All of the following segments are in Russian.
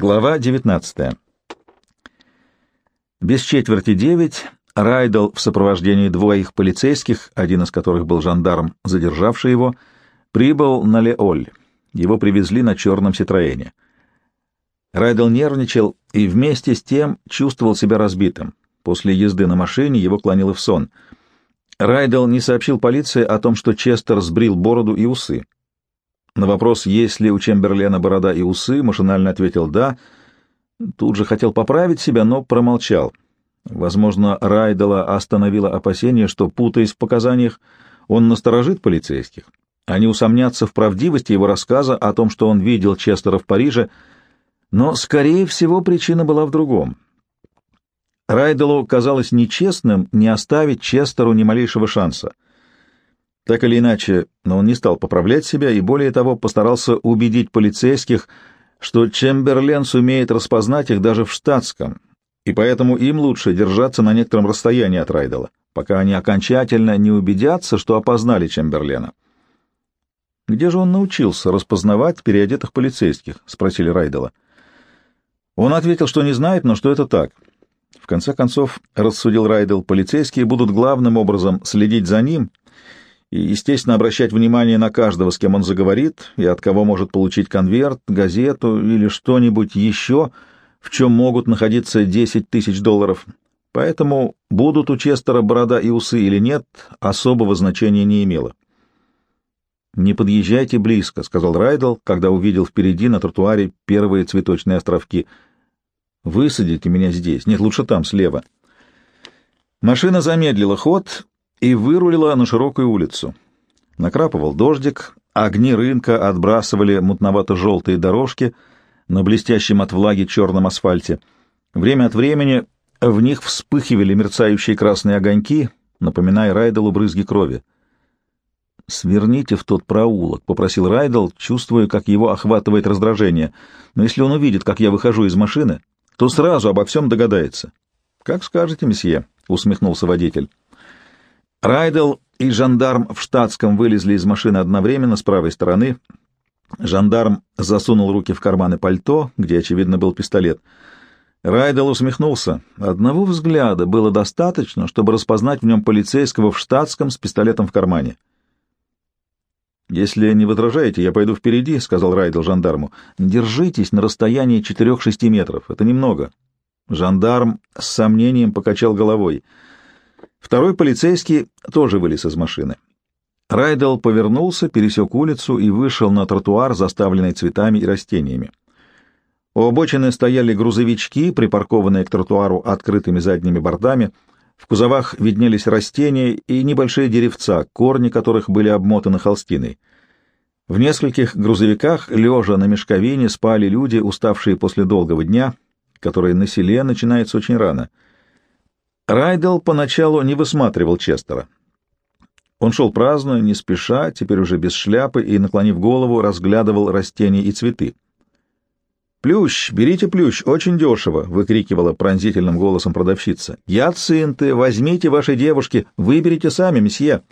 Глава 19. Без четверти девять Райдел в сопровождении двоих полицейских, один из которых был жандарм, задержавший его, прибыл на Леоль. Его привезли на черном Ситроэне. Райдел нервничал и вместе с тем чувствовал себя разбитым. После езды на машине его клонило в сон. Райдел не сообщил полиции о том, что Честер сбрил бороду и усы. На вопрос, есть ли у Чемберлена борода и усы, машинально ответил «да». Тут же хотел поправить себя, но промолчал. Возможно, Райдела остановило опасение, что, путаясь в показаниях, он насторожит полицейских. Они усомнятся в правдивости его рассказа о том, что он видел Честера в Париже, но, скорее всего, причина была в другом. Райделу казалось нечестным не оставить Честеру ни малейшего шанса. Так или иначе, но он не стал поправлять себя и, более того, постарался убедить полицейских, что Чемберлен сумеет распознать их даже в штатском, и поэтому им лучше держаться на некотором расстоянии от Райдела, пока они окончательно не убедятся, что опознали Чемберлена. «Где же он научился распознавать переодетых полицейских?» — спросили Райдела. Он ответил, что не знает, но что это так. В конце концов, рассудил Райдел, полицейские будут главным образом следить за ним и, естественно, обращать внимание на каждого, с кем он заговорит, и от кого может получить конверт, газету или что-нибудь еще, в чем могут находиться 10 тысяч долларов. Поэтому будут у Честера борода и усы или нет, особого значения не имело. «Не подъезжайте близко», — сказал Райдл, когда увидел впереди на тротуаре первые цветочные островки. «Высадите меня здесь. Нет, лучше там, слева». Машина замедлила ход и вырулила на широкую улицу. Накрапывал дождик, огни рынка отбрасывали мутновато-желтые дорожки на блестящем от влаги черном асфальте. Время от времени в них вспыхивали мерцающие красные огоньки, напоминая Райделу брызги крови. «Сверните в тот проулок», — попросил Райдел, чувствуя, как его охватывает раздражение. «Но если он увидит, как я выхожу из машины, то сразу обо всем догадается». «Как скажете, месье», — усмехнулся водитель. Райдел и жандарм в штатском вылезли из машины одновременно с правой стороны. Жандарм засунул руки в карманы пальто, где, очевидно, был пистолет. Райдел усмехнулся. Одного взгляда было достаточно, чтобы распознать в нем полицейского в штатском с пистолетом в кармане. «Если не возражаете, я пойду впереди», — сказал Райдел жандарму. «Держитесь на расстоянии четырех-шести метров. Это немного». Жандарм с сомнением покачал головой. Второй полицейский тоже вылез из машины. Райдел повернулся, пересек улицу и вышел на тротуар, заставленный цветами и растениями. У обочины стояли грузовички, припаркованные к тротуару открытыми задними бортами — в кузовах виднелись растения и небольшие деревца, корни которых были обмотаны холстиной. В нескольких грузовиках, лежа на мешковине, спали люди, уставшие после долгого дня, который на селе начинается очень рано. Райдел поначалу не высматривал Честера. Он шел праздно, не спеша, теперь уже без шляпы, и, наклонив голову, разглядывал растения и цветы. «Плющ, берите плющ, очень дешево!» — выкрикивала пронзительным голосом продавщица. «Яцинты, возьмите вашей девушке, выберите сами, месье!»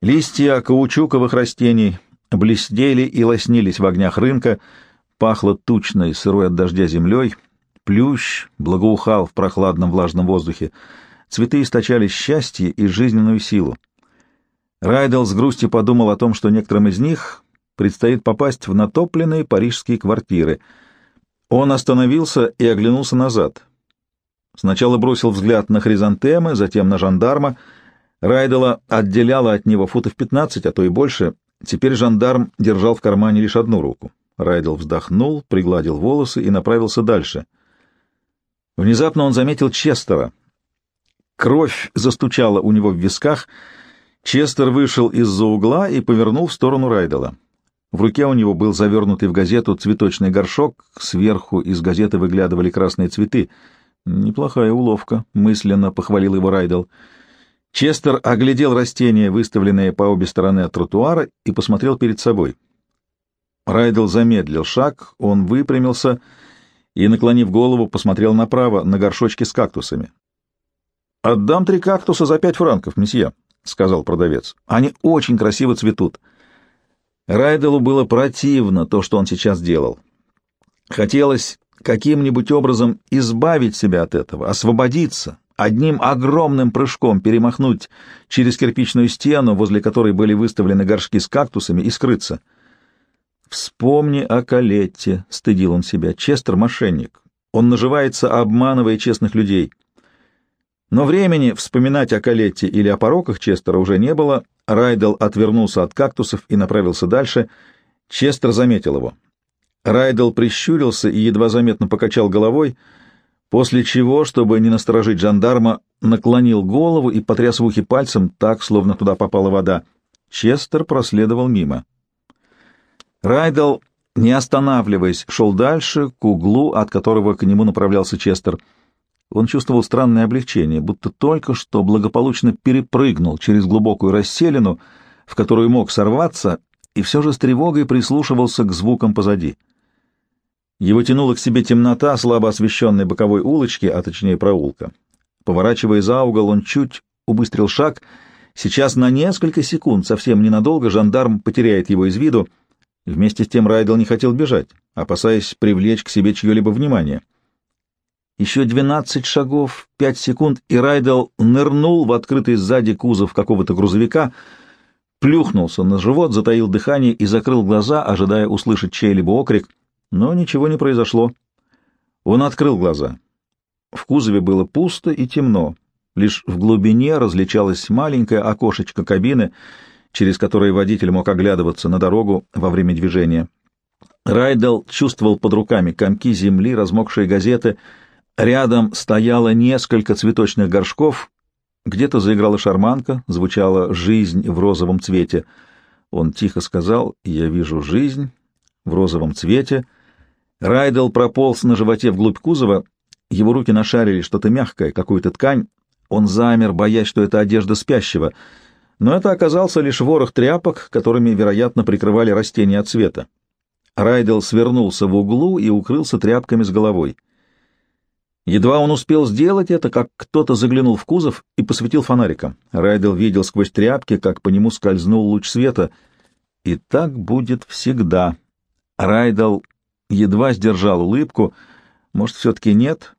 Листья каучуковых растений блестели и лоснились в огнях рынка, пахло тучной, сырой от дождя землей, плющ благоухал в прохладном влажном воздухе, цветы источали счастье и жизненную силу. Райдел с грустью подумал о том, что некоторым из них предстоит попасть в натопленные парижские квартиры. Он остановился и оглянулся назад. Сначала бросил взгляд на хризантемы, затем на жандарма. Райдела отделяла от него футов пятнадцать, а то и больше. Теперь жандарм держал в кармане лишь одну руку. Райдел вздохнул, пригладил волосы и направился дальше. Внезапно он заметил Честера. Кровь застучала у него в висках. Честер вышел из-за угла и повернул в сторону Райдела. В руке у него был завернутый в газету цветочный горшок, сверху из газеты выглядывали красные цветы. «Неплохая уловка», — мысленно похвалил его Райдел. Честер оглядел растения, выставленные по обе стороны от тротуара, и посмотрел перед собой. Райдел замедлил шаг, он выпрямился и, наклонив голову, посмотрел направо на горшочки с кактусами. «Отдам три кактуса за пять франков, месье», — сказал продавец. «Они очень красиво цветут». Райделу было противно то, что он сейчас делал. Хотелось каким-нибудь образом избавить себя от этого, освободиться, одним огромным прыжком перемахнуть через кирпичную стену, возле которой были выставлены горшки с кактусами, и скрыться. «Вспомни о Калетте», — стыдил он себя. «Честер — мошенник. Он наживается, обманывая честных людей». Но времени вспоминать о Калетте или о пороках Честера уже не было. Райдел отвернулся от кактусов и направился дальше. Честер заметил его. Райдел прищурился и едва заметно покачал головой, после чего, чтобы не насторожить жандарма, наклонил голову и потряс в ухе пальцем так, словно туда попала вода. Честер проследовал мимо. Райдел, не останавливаясь, шел дальше, к углу, от которого к нему направлялся Честер. Он чувствовал странное облегчение, будто только что благополучно перепрыгнул через глубокую расселину, в которую мог сорваться, и все же с тревогой прислушивался к звукам позади. Его тянула к себе темнота слабо освещенной боковой улочки, а точнее проулка. Поворачивая за угол, он чуть убыстрил шаг. Сейчас на несколько секунд, совсем ненадолго, жандарм потеряет его из виду. Вместе с тем Райдел не хотел бежать, опасаясь привлечь к себе чье-либо внимание. Еще двенадцать шагов, пять секунд, и Райдел нырнул в открытый сзади кузов какого-то грузовика, плюхнулся на живот, затаил дыхание и закрыл глаза, ожидая услышать чей-либо окрик — но ничего не произошло. Он открыл глаза. В кузове было пусто и темно. Лишь в глубине различалось маленькое окошечко кабины, через которое водитель мог оглядываться на дорогу во время движения. Райдел чувствовал под руками комки земли, размокшие газеты. Рядом стояло несколько цветочных горшков. Где-то заиграла шарманка, звучала «Жизнь в розовом цвете». Он тихо сказал «Я вижу жизнь в розовом цвете», Райдел прополз на животе вглубь кузова, его руки нашарили что-то мягкое, какую-то ткань. Он замер, боясь, что это одежда спящего, но это оказался лишь ворох тряпок, которыми, вероятно, прикрывали растения от света. Райдел свернулся в углу и укрылся тряпками с головой. Едва он успел сделать это, как кто-то заглянул в кузов и посветил фонариком. Райдел видел сквозь тряпки, как по нему скользнул луч света. И так будет всегда. Райдел едва сдержал улыбку. Может, все-таки нет?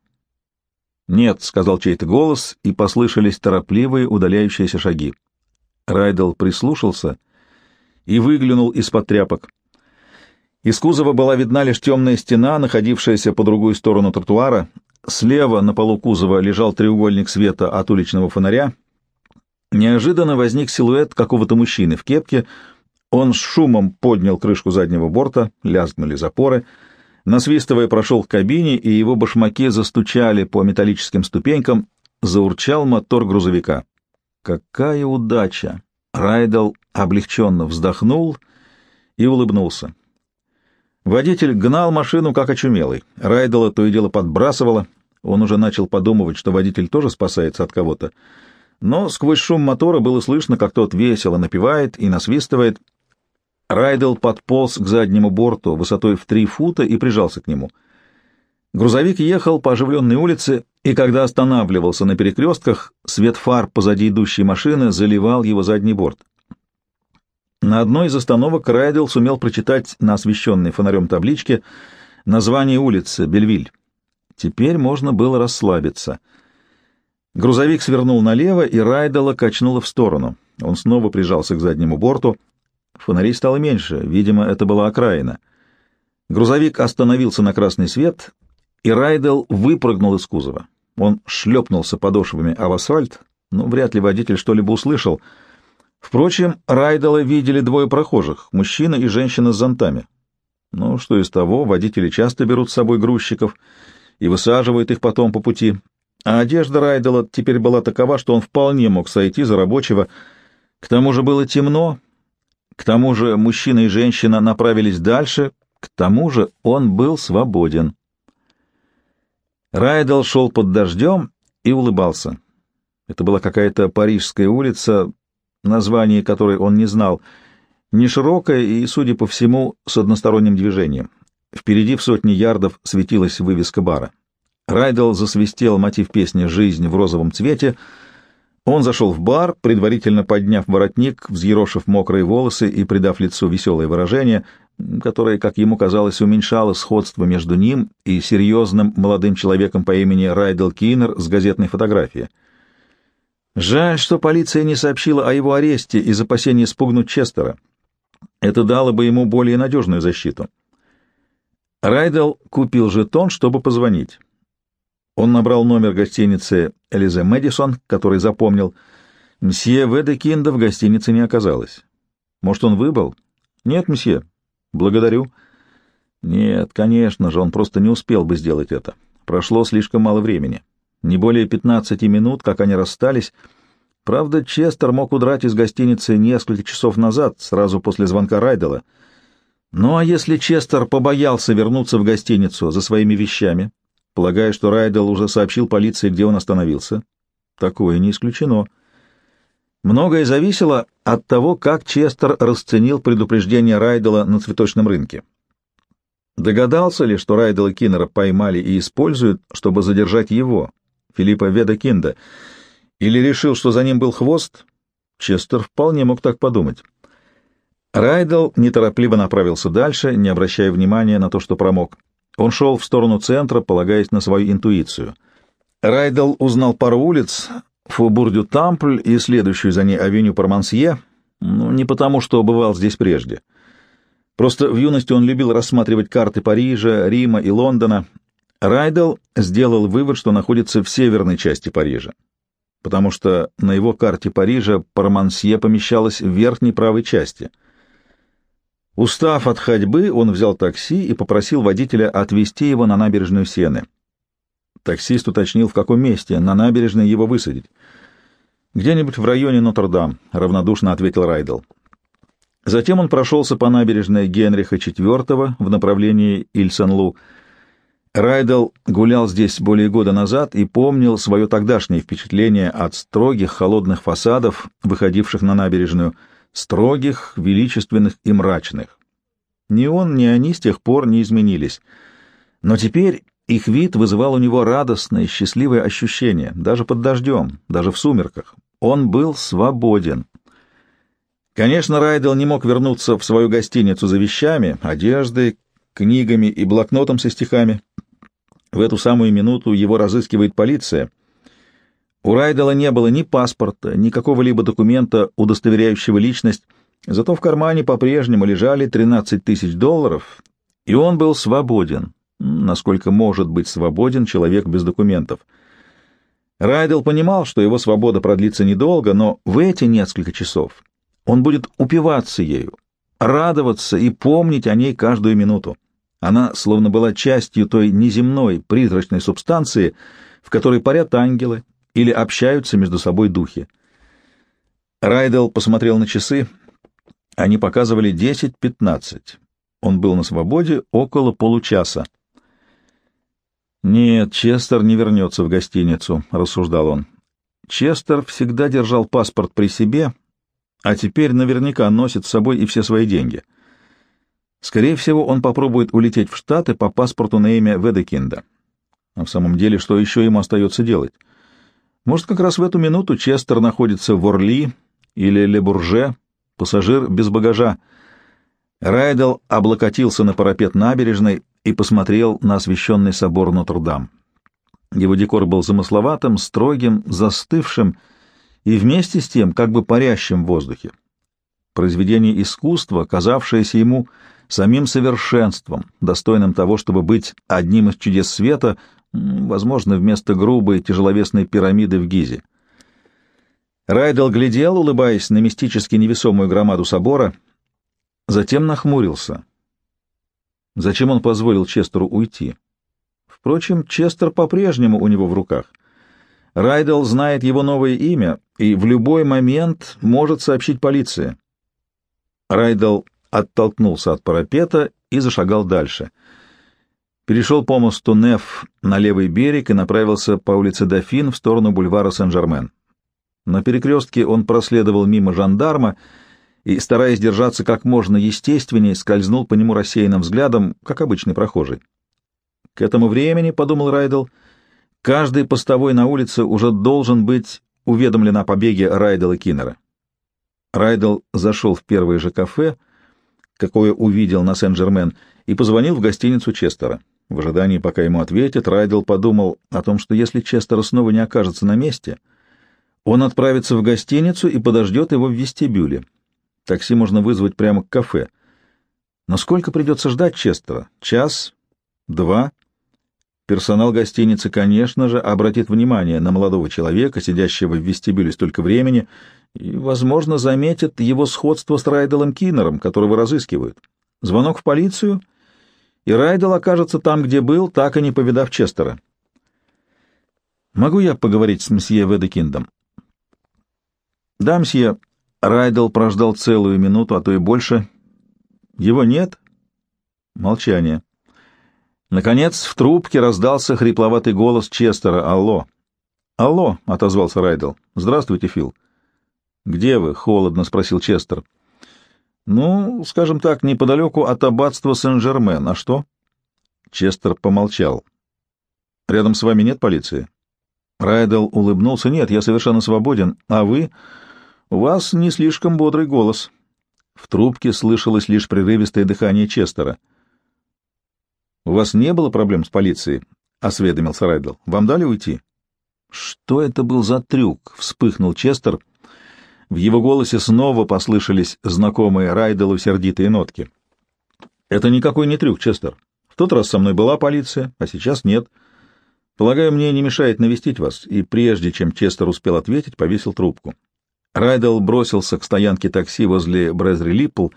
Нет, — сказал чей-то голос, и послышались торопливые удаляющиеся шаги. Райдел прислушался и выглянул из-под тряпок. Из кузова была видна лишь темная стена, находившаяся по другую сторону тротуара. Слева на полу кузова лежал треугольник света от уличного фонаря. Неожиданно возник силуэт какого-то мужчины в кепке. Он с шумом поднял крышку заднего борта, лязгнули запоры — Насвистывая, прошел к кабине, и его башмаки застучали по металлическим ступенькам, заурчал мотор грузовика. Какая удача! Райдел облегченно вздохнул и улыбнулся. Водитель гнал машину как очумелый. Райдела то и дело подбрасывало. Он уже начал подумывать, что водитель тоже спасается от кого-то. Но сквозь шум мотора было слышно, как тот весело напевает и насвистывает — Райдел подполз к заднему борту высотой в три фута и прижался к нему. Грузовик ехал по оживленной улице, и когда останавливался на перекрестках, свет фар позади идущей машины заливал его задний борт. На одной из остановок Райдел сумел прочитать на освещенной фонарем табличке название улицы Бельвиль. Теперь можно было расслабиться. Грузовик свернул налево, и Райдела качнуло в сторону. Он снова прижался к заднему борту — Фонарей стало меньше, видимо, это была окраина. Грузовик остановился на красный свет, и Райдел выпрыгнул из кузова. Он шлепнулся подошвами об асфальт, но вряд ли водитель что-либо услышал. Впрочем, Райдела видели двое прохожих, мужчина и женщина с зонтами. Ну, что из того, водители часто берут с собой грузчиков и высаживают их потом по пути. А одежда Райдела теперь была такова, что он вполне мог сойти за рабочего. К тому же было темно, к тому же мужчина и женщина направились дальше, к тому же он был свободен. Райдел шел под дождем и улыбался. Это была какая-то парижская улица, название которой он не знал, не широкая и, судя по всему, с односторонним движением. Впереди в сотни ярдов светилась вывеска бара. Райдел засвистел мотив песни «Жизнь в розовом цвете», он зашел в бар, предварительно подняв воротник, взъерошив мокрые волосы и придав лицу веселое выражение. Которое, как ему казалось, уменьшало сходство между ним и серьезным молодым человеком по имени Райдел Киннер с газетной фотографии. Жаль, что полиция не сообщила о его аресте из опасения спугнуть Честера. Это дало бы ему более надежную защиту. Райдел купил жетон, чтобы позвонить. Он набрал номер гостиницы Элизе Мэдисон, который запомнил. Мсье Ведекинда в гостинице не оказалось. Может, он выбыл? Нет, мсье. Благодарю. Нет, конечно же, он просто не успел бы сделать это. Прошло слишком мало времени. Не более пятнадцати минут, как они расстались. Правда, Честер мог удрать из гостиницы несколько часов назад, сразу после звонка Райдела. Ну а если Честер побоялся вернуться в гостиницу за своими вещами, полагая, что Райдел уже сообщил полиции, где он остановился? Такое не исключено. Многое зависело от того, как Честер расценил предупреждение Райдела на цветочном рынке. Догадался ли, что Райдела Киннера поймали и используют, чтобы задержать его, Филиппа Веда Кинда, или решил, что за ним был хвост? Честер вполне мог так подумать. Райдел неторопливо направился дальше, не обращая внимания на то, что промок. Он шел в сторону центра, полагаясь на свою интуицию. Райдел узнал пару улиц, Фобур-дю-Тампль и следующую за ней авеню Пармансье, ну, не потому, что бывал здесь прежде. Просто в юности он любил рассматривать карты Парижа, Рима и Лондона. Райдел сделал вывод, что находится в северной части Парижа, потому что на его карте Парижа Пармансье помещалась в верхней правой части — Устав от ходьбы, он взял такси и попросил водителя отвезти его на набережную Сены. Таксист уточнил, в каком месте на набережной его высадить. «Где-нибудь в районе Нотр-Дам», — равнодушно ответил Райдел. Затем он прошелся по набережной Генриха IV в направлении Иль-Сен-Лу. Райдел гулял здесь более года назад и помнил свое тогдашнее впечатление от строгих холодных фасадов, выходивших на набережную — строгих, величественных и мрачных. Ни он, ни они с тех пор не изменились. Но теперь их вид вызывал у него радостное, счастливое ощущение, даже под дождем, даже в сумерках. Он был свободен. Конечно, Райдел не мог вернуться в свою гостиницу за вещами, одеждой, книгами и блокнотом со стихами. В эту самую минуту его разыскивает полиция — у Райдела не было ни паспорта, ни какого-либо документа, удостоверяющего личность, зато в кармане по-прежнему лежали 13 тысяч долларов, и он был свободен, насколько может быть свободен человек без документов. Райдел понимал, что его свобода продлится недолго, но в эти несколько часов он будет упиваться ею, радоваться и помнить о ней каждую минуту. Она словно была частью той неземной, призрачной субстанции, в которой парят ангелы, или общаются между собой духи. Райдел посмотрел на часы. Они показывали 10-15. Он был на свободе около получаса. «Нет, Честер не вернется в гостиницу», — рассуждал он. Честер всегда держал паспорт при себе, а теперь наверняка носит с собой и все свои деньги. Скорее всего, он попробует улететь в Штаты по паспорту на имя Ведекинда. А в самом деле, что еще ему остается делать? Может, как раз в эту минуту Честер находится в Орли или Лебурже, пассажир без багажа. Райдел облокотился на парапет набережной и посмотрел на освященный собор Нотр-Дам. Его декор был замысловатым, строгим, застывшим и вместе с тем как бы парящим в воздухе. Произведение искусства, казавшееся ему самим совершенством, достойным того, чтобы быть одним из чудес света — возможно, вместо грубой тяжеловесной пирамиды в Гизе. Райдел глядел, улыбаясь на мистически невесомую громаду собора, затем нахмурился. Зачем он позволил Честеру уйти? Впрочем, Честер по-прежнему у него в руках. Райдел знает его новое имя и в любой момент может сообщить полиции. Райдел оттолкнулся от парапета и зашагал дальше — перешел по мосту Неф на левый берег и направился по улице Дофин в сторону бульвара Сен-Жермен. На перекрестке он проследовал мимо жандарма и, стараясь держаться как можно естественнее, скользнул по нему рассеянным взглядом, как обычный прохожий. К этому времени, — подумал Райдел, — каждый постовой на улице уже должен быть уведомлен о побеге Райдела Киннера. Райдел зашел в первое же кафе, какое увидел на Сен-Жермен, и позвонил в гостиницу Честера. В ожидании, пока ему ответят, Райдел подумал о том, что если Честер снова не окажется на месте, он отправится в гостиницу и подождет его в вестибюле. Такси можно вызвать прямо к кафе. Но сколько придется ждать Честера? Час? Два? Персонал гостиницы, конечно же, обратит внимание на молодого человека, сидящего в вестибюле столько времени, и, возможно, заметит его сходство с Райделом Киннером, которого разыскивают. Звонок в полицию — и Райдел окажется там, где был, так и не повидав Честера. «Могу я поговорить с мсье Ведекиндом?» «Да, мсье». Райдел прождал целую минуту, а то и больше. «Его нет?» Молчание. Наконец в трубке раздался хрипловатый голос Честера. «Алло!» «Алло!» — отозвался Райдел. «Здравствуйте, Фил». «Где вы?» — холодно спросил Честер. Ну, скажем так, неподалеку от аббатства Сен-Жермен. А что? Честер помолчал. Рядом с вами нет полиции? Райдел улыбнулся. Нет, я совершенно свободен. А вы? У вас не слишком бодрый голос. В трубке слышалось лишь прерывистое дыхание Честера. У вас не было проблем с полицией? осведомился Райдел. Вам дали уйти? Что это был за трюк? вспыхнул Честер. В его голосе снова послышались знакомые Райделу сердитые нотки. «Это никакой не трюк, Честер. В тот раз со мной была полиция, а сейчас нет. Полагаю, мне не мешает навестить вас». И прежде чем Честер успел ответить, повесил трубку. Райдел бросился к стоянке такси возле Брезри-Липпл.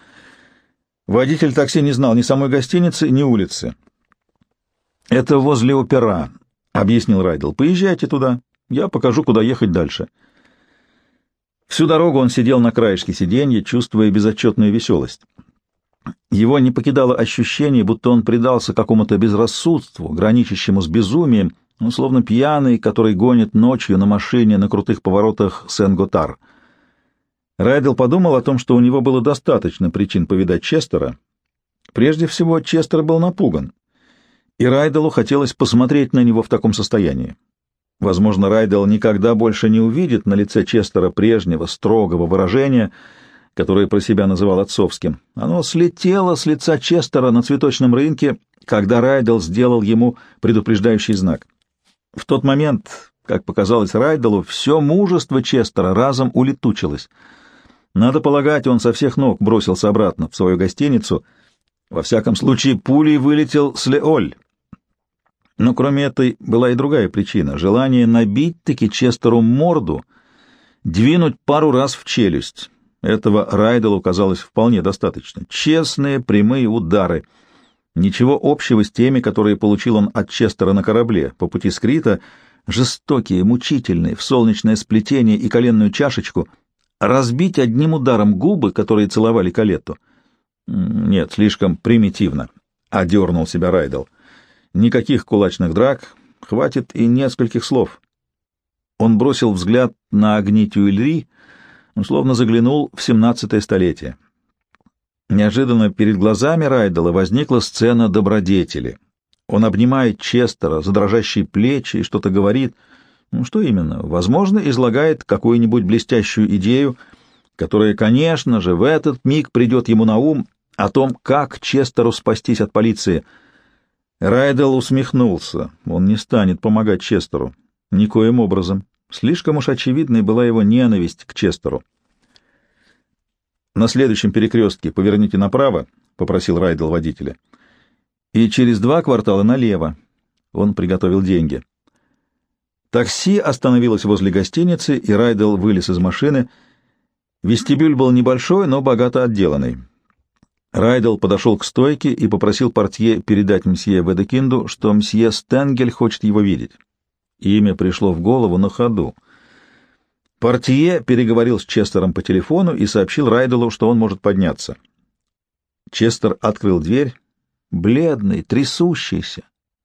Водитель такси не знал ни самой гостиницы, ни улицы. «Это возле опера», — объяснил Райдел. «Поезжайте туда, я покажу, куда ехать дальше». Всю дорогу он сидел на краешке сиденья, чувствуя безотчетную веселость. Его не покидало ощущение, будто он предался какому-то безрассудству, граничащему с безумием, ну, словно пьяный, который гонит ночью на машине на крутых поворотах Сен-Готар. Райдел подумал о том, что у него было достаточно причин повидать Честера. Прежде всего, Честер был напуган, и Райделу хотелось посмотреть на него в таком состоянии. Возможно, Райдел никогда больше не увидит на лице Честера прежнего строгого выражения, которое про себя называл отцовским. Оно слетело с лица Честера на цветочном рынке, когда Райдел сделал ему предупреждающий знак. В тот момент, как показалось Райделу, все мужество Честера разом улетучилось. Надо полагать, он со всех ног бросился обратно в свою гостиницу. Во всяком случае, пулей вылетел с Леоль, но кроме этой была и другая причина — желание набить-таки Честеру морду, двинуть пару раз в челюсть. Этого Райделу казалось вполне достаточно. Честные, прямые удары. Ничего общего с теми, которые получил он от Честера на корабле по пути скрита, жестокие, мучительные, в солнечное сплетение и коленную чашечку, разбить одним ударом губы, которые целовали Калетту. Нет, слишком примитивно, — одернул себя Райдел. — Никаких кулачных драк, хватит и нескольких слов. Он бросил взгляд на огни Тюильри, словно заглянул в семнадцатое столетие. Неожиданно перед глазами Райдела возникла сцена добродетели. Он обнимает Честера за дрожащие плечи и что-то говорит. Ну, что именно? Возможно, излагает какую-нибудь блестящую идею, которая, конечно же, в этот миг придет ему на ум о том, как Честеру спастись от полиции — Райдел усмехнулся. Он не станет помогать Честеру. Никоим образом. Слишком уж очевидной была его ненависть к Честеру. «На следующем перекрестке поверните направо», — попросил Райдел водителя. «И через два квартала налево». Он приготовил деньги. Такси остановилось возле гостиницы, и Райдел вылез из машины. Вестибюль был небольшой, но богато отделанный. Райдел подошел к стойке и попросил портье передать мсье Ведекинду, что мсье Стенгель хочет его видеть. Имя пришло в голову на ходу. Портье переговорил с Честером по телефону и сообщил Райделу, что он может подняться. Честер открыл дверь, бледный, трясущийся.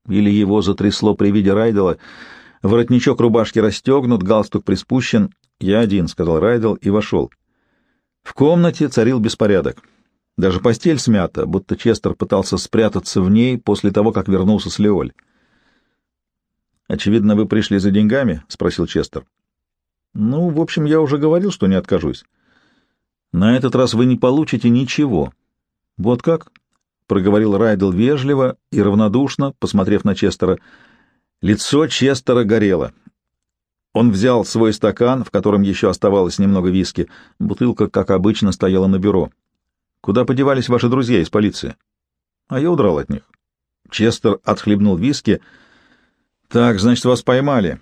Или его затрясло при виде Райдела. Воротничок рубашки расстегнут, галстук приспущен. «Я один», — сказал Райдел и вошел. В комнате царил беспорядок. Даже постель смята, будто Честер пытался спрятаться в ней после того, как вернулся с Леоль. «Очевидно, вы пришли за деньгами?» — спросил Честер. «Ну, в общем, я уже говорил, что не откажусь. На этот раз вы не получите ничего. Вот как? — проговорил Райдел вежливо и равнодушно, посмотрев на Честера. Лицо Честера горело. Он взял свой стакан, в котором еще оставалось немного виски. Бутылка, как обычно, стояла на бюро. «Куда подевались ваши друзья из полиции?» «А я удрал от них». Честер отхлебнул виски. «Так, значит, вас поймали».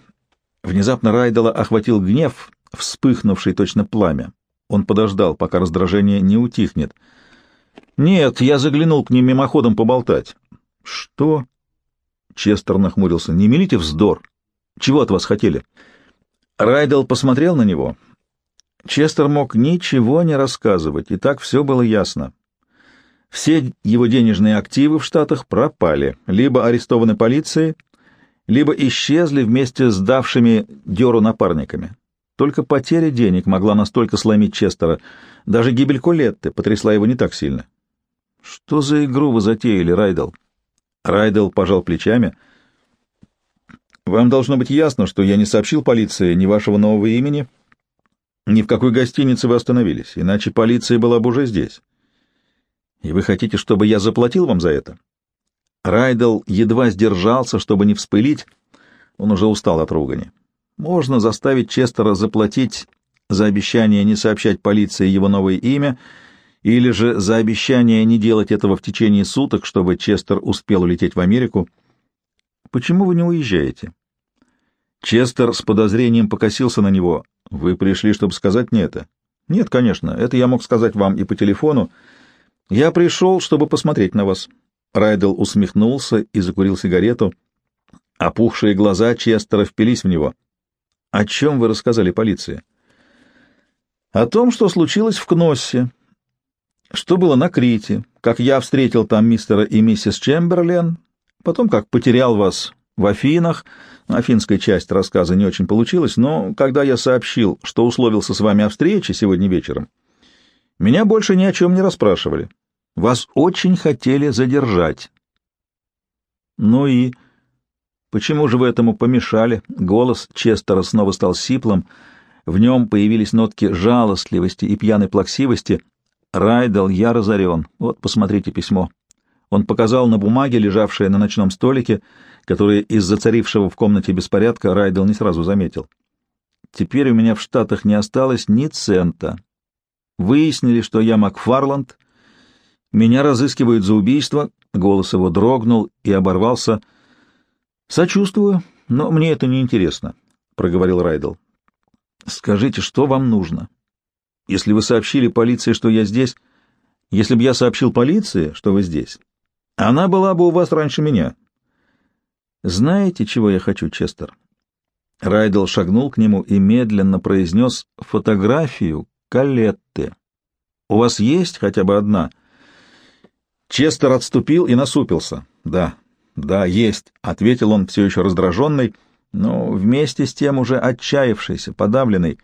Внезапно Райдела охватил гнев, вспыхнувший точно пламя. Он подождал, пока раздражение не утихнет. «Нет, я заглянул к ним мимоходом поболтать». «Что?» Честер нахмурился. «Не мелите вздор. Чего от вас хотели?» Райдел посмотрел на него. Честер мог ничего не рассказывать, и так все было ясно. Все его денежные активы в Штатах пропали, либо арестованы полицией, либо исчезли вместе с давшими дёру напарниками. Только потеря денег могла настолько сломить Честера. Даже гибель Колетты потрясла его не так сильно. «Что за игру вы затеяли, Райдел?» Райдел пожал плечами — вам должно быть ясно, что я не сообщил полиции ни вашего нового имени, ни в какой гостинице вы остановились, иначе полиция была бы уже здесь. И вы хотите, чтобы я заплатил вам за это? Райдел едва сдержался, чтобы не вспылить. Он уже устал от ругани. Можно заставить Честера заплатить за обещание не сообщать полиции его новое имя или же за обещание не делать этого в течение суток, чтобы Честер успел улететь в Америку — Почему вы не уезжаете?» Честер с подозрением покосился на него. «Вы пришли, чтобы сказать мне это?» «Нет, конечно, это я мог сказать вам и по телефону. Я пришел, чтобы посмотреть на вас». Райдел усмехнулся и закурил сигарету. Опухшие глаза Честера впились в него. «О чем вы рассказали полиции?» «О том, что случилось в Кноссе, что было на Крите, как я встретил там мистера и миссис Чемберлен, Потом, как потерял вас в Афинах, афинская часть рассказа не очень получилась, но когда я сообщил, что условился с вами о встрече сегодня вечером, меня больше ни о чем не расспрашивали. Вас очень хотели задержать. Ну и... Почему же вы этому помешали? Голос Честера снова стал сиплым. В нем появились нотки жалостливости и пьяной плаксивости. Райдел, я разорен. Вот, посмотрите письмо. Он показал на бумаге, лежавшее на ночном столике, которые из-за царившего в комнате беспорядка Райдел не сразу заметил. «Теперь у меня в Штатах не осталось ни цента. Выяснили, что я Макфарланд. Меня разыскивают за убийство». Голос его дрогнул и оборвался. «Сочувствую, но мне это не интересно», — проговорил Райдел. «Скажите, что вам нужно? Если вы сообщили полиции, что я здесь...» «Если бы я сообщил полиции, что вы здесь...» Она была бы у вас раньше меня. Знаете, чего я хочу, Честер? Райдел шагнул к нему и медленно произнес фотографию Калетты. У вас есть хотя бы одна? Честер отступил и насупился. Да, да, есть, ответил он все еще раздраженный, но вместе с тем уже отчаявшийся, подавленный.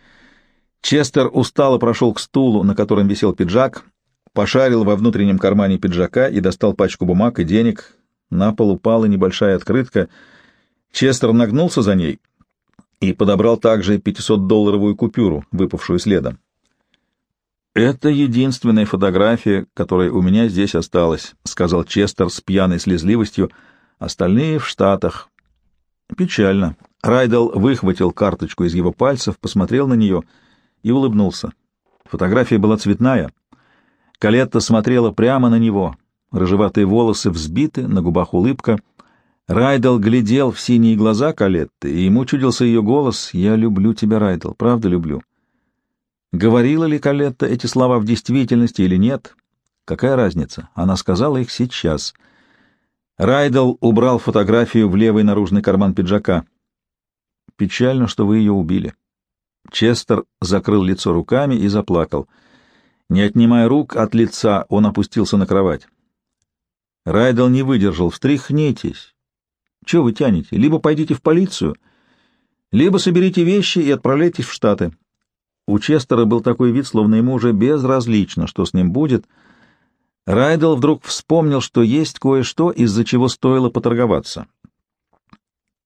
Честер устало прошел к стулу, на котором висел пиджак, пошарил во внутреннем кармане пиджака и достал пачку бумаг и денег. На пол упала небольшая открытка. Честер нагнулся за ней и подобрал также 500-долларовую купюру, выпавшую следом. «Это единственная фотография, которая у меня здесь осталась», — сказал Честер с пьяной слезливостью. «Остальные в Штатах». «Печально». Райдел выхватил карточку из его пальцев, посмотрел на нее и улыбнулся. Фотография была цветная — Калетта смотрела прямо на него. Рыжеватые волосы взбиты, на губах улыбка. Райдел глядел в синие глаза Калетты, и ему чудился ее голос «Я люблю тебя, Райдел, правда люблю». Говорила ли Калетта эти слова в действительности или нет? Какая разница? Она сказала их сейчас. Райдел убрал фотографию в левый наружный карман пиджака. «Печально, что вы ее убили». Честер закрыл лицо руками и заплакал — не отнимая рук от лица, он опустился на кровать. Райдел не выдержал. «Встряхнитесь. Чего вы тянете? Либо пойдите в полицию, либо соберите вещи и отправляйтесь в Штаты». У Честера был такой вид, словно ему уже безразлично, что с ним будет. Райдел вдруг вспомнил, что есть кое-что, из-за чего стоило поторговаться.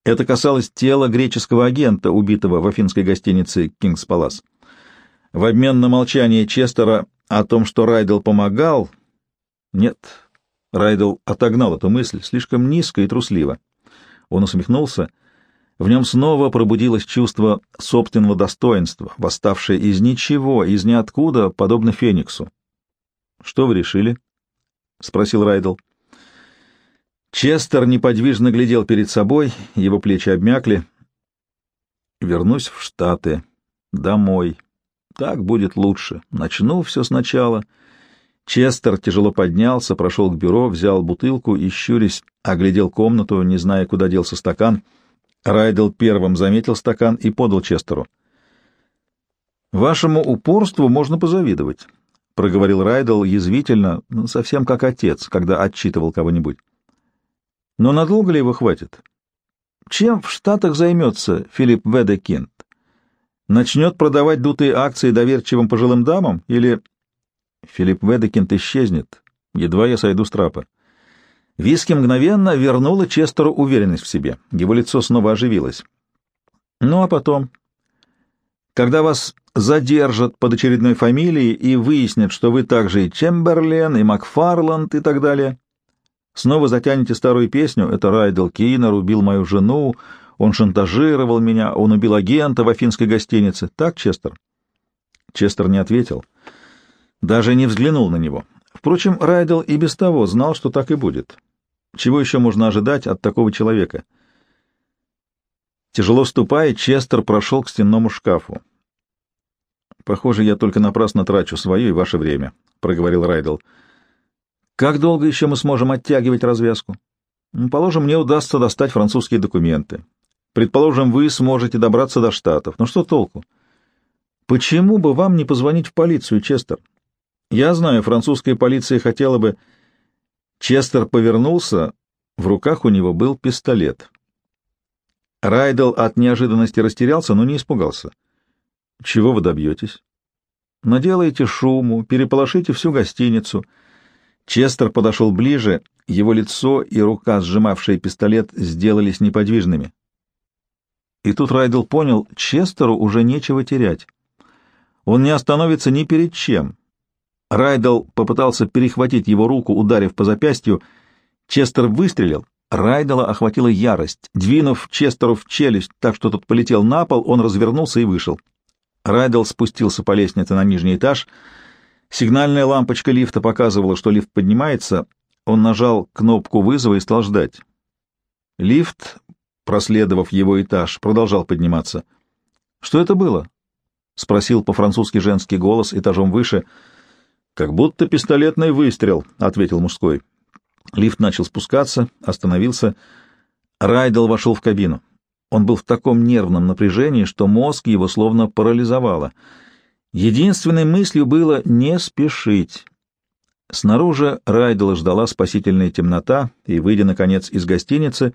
Это касалось тела греческого агента, убитого в афинской гостинице «Кингс Палас». В обмен на молчание Честера о том, что Райдел помогал, Нет, Райдел отогнал эту мысль слишком низко и трусливо. Он усмехнулся. В нем снова пробудилось чувство собственного достоинства, восставшее из ничего, из ниоткуда, подобно Фениксу. — Что вы решили? — спросил Райдел. Честер неподвижно глядел перед собой, его плечи обмякли. «Вернусь в Штаты. Домой. Так будет лучше. Начну все сначала». Честер тяжело поднялся, прошел к бюро, взял бутылку и, щурясь, оглядел комнату, не зная, куда делся стакан. Райдел первым заметил стакан и подал Честеру. «Вашему упорству можно позавидовать», — проговорил Райдел язвительно, ну, совсем как отец, когда отчитывал кого-нибудь. «Но надолго ли его хватит? Чем в Штатах займется Филипп Ведекинд? Начнет продавать дутые акции доверчивым пожилым дамам или Филипп Ведекинт исчезнет, едва я сойду с трапа. Виски мгновенно вернула Честеру уверенность в себе. Его лицо снова оживилось. Ну а потом, когда вас задержат под очередной фамилией и выяснят, что вы также и Чемберлен, и Макфарланд, и так далее, снова затянете старую песню «Это Райдел Кинер убил мою жену», «Он шантажировал меня», «Он убил агента в афинской гостинице». Так, Честер? Честер не ответил. — даже не взглянул на него. Впрочем, Райдел и без того знал, что так и будет. Чего еще можно ожидать от такого человека? Тяжело ступая, Честер прошел к стенному шкафу. «Похоже, я только напрасно трачу свое и ваше время», — проговорил Райдел. «Как долго еще мы сможем оттягивать развязку? Положим, мне удастся достать французские документы. Предположим, вы сможете добраться до Штатов. Но что толку? Почему бы вам не позвонить в полицию, Честер? Я знаю, французская полиция хотела бы... Честер повернулся, в руках у него был пистолет. Райдел от неожиданности растерялся, но не испугался. Чего вы добьетесь? Наделаете шуму, переполошите всю гостиницу. Честер подошел ближе, его лицо и рука, сжимавшая пистолет, сделались неподвижными. И тут Райдел понял, Честеру уже нечего терять. Он не остановится ни перед чем. Райдел попытался перехватить его руку, ударив по запястью. Честер выстрелил. Райдела охватила ярость. Двинув Честеру в челюсть так, что тот полетел на пол, он развернулся и вышел. Райдел спустился по лестнице на нижний этаж. Сигнальная лампочка лифта показывала, что лифт поднимается. Он нажал кнопку вызова и стал ждать. Лифт, проследовав его этаж, продолжал подниматься. «Что это было?» — спросил по-французски женский голос этажом выше — «Как будто пистолетный выстрел», — ответил мужской. Лифт начал спускаться, остановился. Райдел вошел в кабину. Он был в таком нервном напряжении, что мозг его словно парализовало. Единственной мыслью было не спешить. Снаружи Райдела ждала спасительная темнота, и, выйдя, наконец, из гостиницы,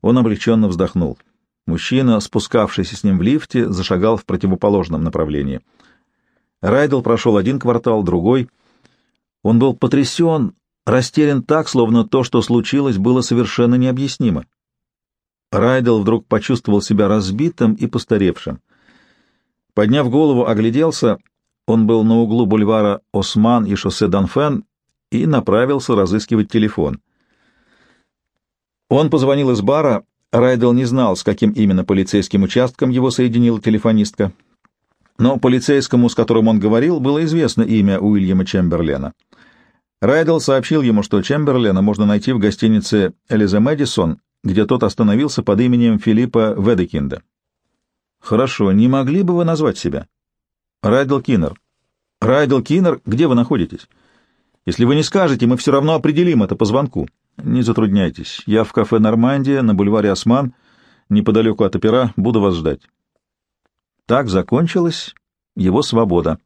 он облегченно вздохнул. Мужчина, спускавшийся с ним в лифте, зашагал в противоположном направлении — Райдел прошел один квартал, другой. Он был потрясен, растерян так, словно то, что случилось, было совершенно необъяснимо. Райдел вдруг почувствовал себя разбитым и постаревшим. Подняв голову, огляделся. Он был на углу бульвара Осман и шоссе Данфен и направился разыскивать телефон. Он позвонил из бара. Райдел не знал, с каким именно полицейским участком его соединила телефонистка но полицейскому, с которым он говорил, было известно имя Уильяма Чемберлена. Райдел сообщил ему, что Чемберлена можно найти в гостинице «Элизе Мэдисон», где тот остановился под именем Филиппа Ведекинда. «Хорошо, не могли бы вы назвать себя?» «Райдел Киннер». «Райдел Киннер, где вы находитесь?» «Если вы не скажете, мы все равно определим это по звонку». «Не затрудняйтесь. Я в кафе «Нормандия» на бульваре «Осман», неподалеку от опера, буду вас ждать». Так закончилась его свобода.